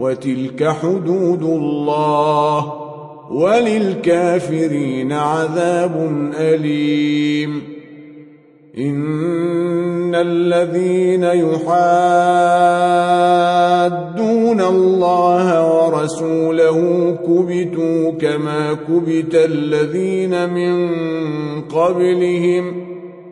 وتلك حدود الله وللكافرين عذاب أليم. إن الذين يحادون الله ورسوله كبتوا كما كبت الذين من قبلهم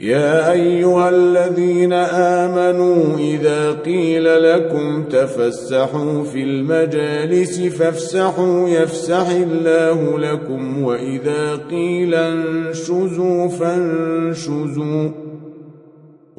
يا أيها الذين آمنوا إذا قيل لكم تفسحوا في المجالس فافسحوا يفسح الله لكم وإذا قيل انشزوا فانشزوا.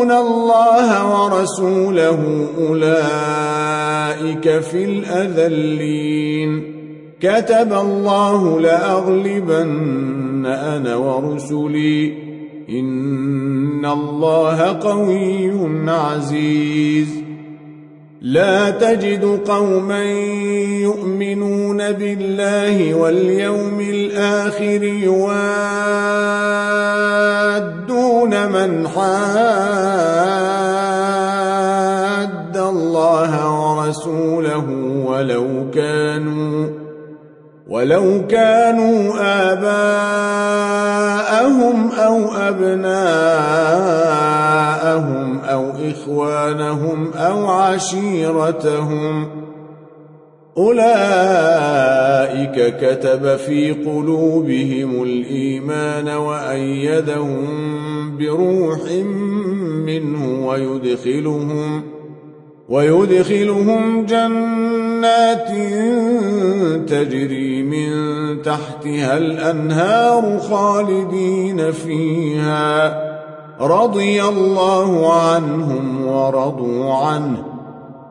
يحادون الله ورسوله أولئك في الأذلين. كتب الله لأغلبن أنا ورسلي. إن الله قوي عزيز. لا تجد قوما يؤمنون بالله واليوم الآخر يوادون من حاد الله ورسوله ولو كانوا ولو كانوا آباءهم أو أبناءهم أو إخوانهم أو عشيرتهم أولئك كتب في قلوبهم الإيمان وأيدهم بروح منه ويدخلهم ويدخلهم جنات تجري من تحتها الأنهار خالدين فيها رضي الله عنهم ورضوا عنه